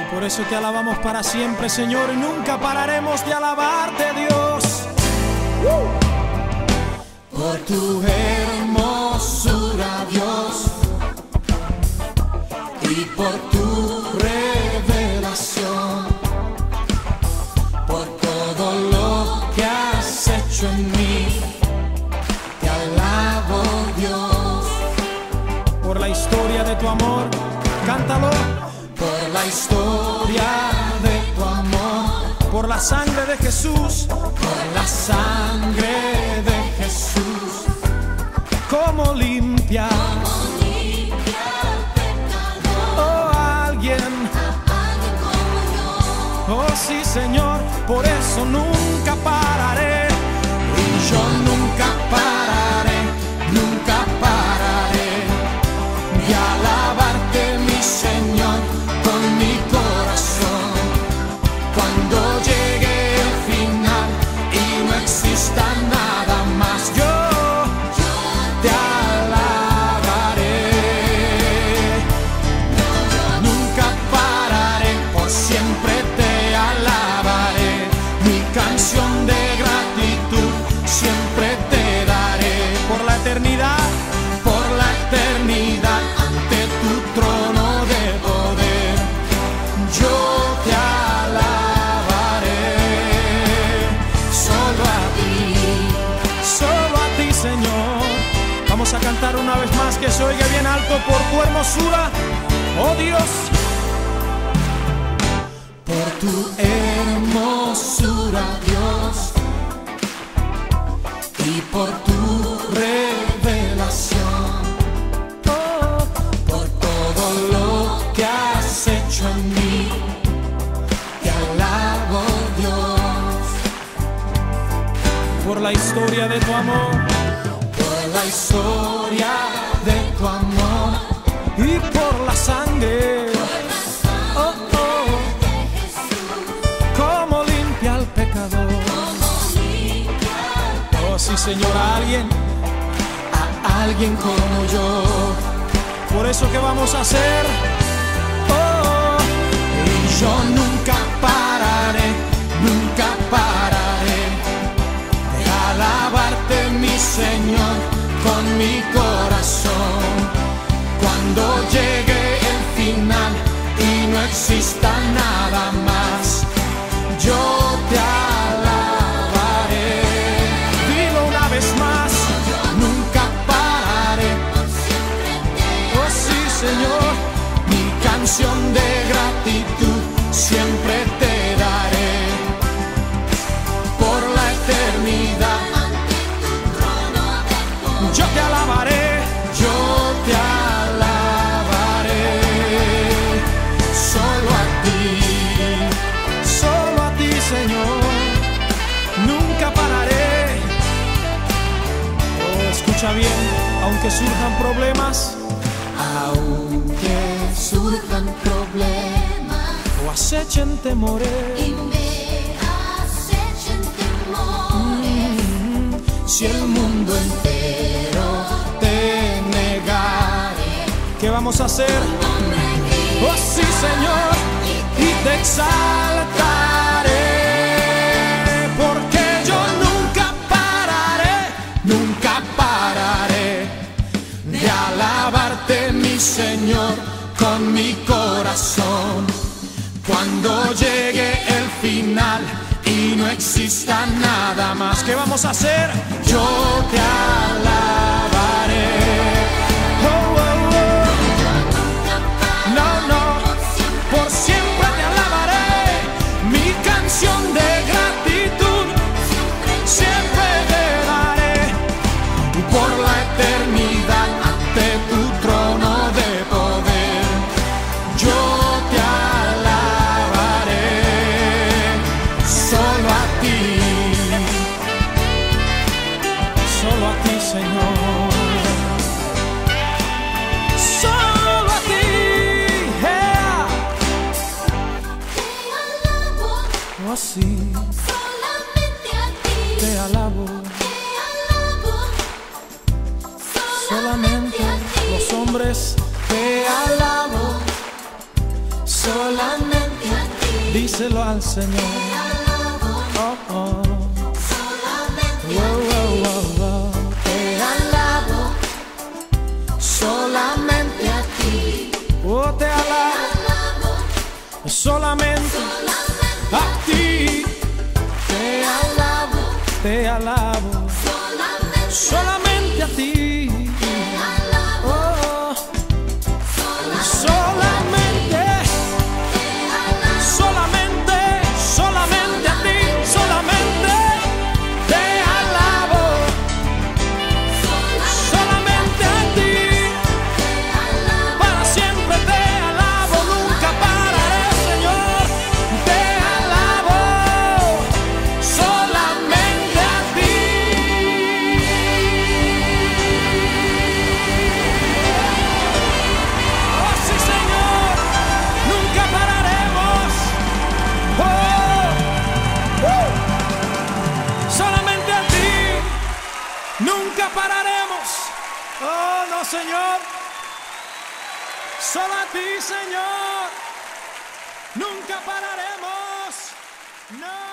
Y por eso te alabamos para siempre, Señor, y nunca pararemos de alabarte, Dios. Por tu hermosura, Dios, y por tu revelación, por todo lo que has hecho en mí, te alabo, Dios, por la historia de tu amor, por la historia de tu amor, por la sangre de Jesús, por la sangre de Jesús, como limpia. Oh, alguien. Oh, sí, Señor, por eso nunca pararé. Y yo nunca pararé, que se oiga bien alto por tu hermosura, oh Dios. Por tu hermosura, Dios, y por tu revelación, oh, por todo lo que has hecho en mí, te alabo, Dios, por la historia de tu amor. Por la historia de tu amor y por la sangre. Oh, oh, como limpia al pecador. Oh, sí, Señor, a alguien, a alguien como yo. Por eso que vamos a hacer. Oh, y yo nunca pararé, nunca pararé de alabarte, mi Señor, con mi corazón. Cuando aunque surjan problemas, Aunque surjan problemas. O acechen temores. y me acechen temores, Si el mundo entero te negare, ¿qué vamos a hacer? Oh sí, Señor, y te exaltaré, porque yo nunca pararé, nunca pararé de alabarte, mi Señor, con mi corazón. Cuando llegue el final y no exista nada más, ¿qué vamos a hacer? Yo te Solamente solamente a ti. los hombres te alabo. solamente a ti. Díselo al Señor. Te alabo, Oh, oh. solamente a ti. Te alabo, solamente a ti. Oh, te alabo Alabo, solamente solamente a ti. te alabo, Te alabo solamente solamente Señor. Solo a ti, Señor. Nunca pararemos. No.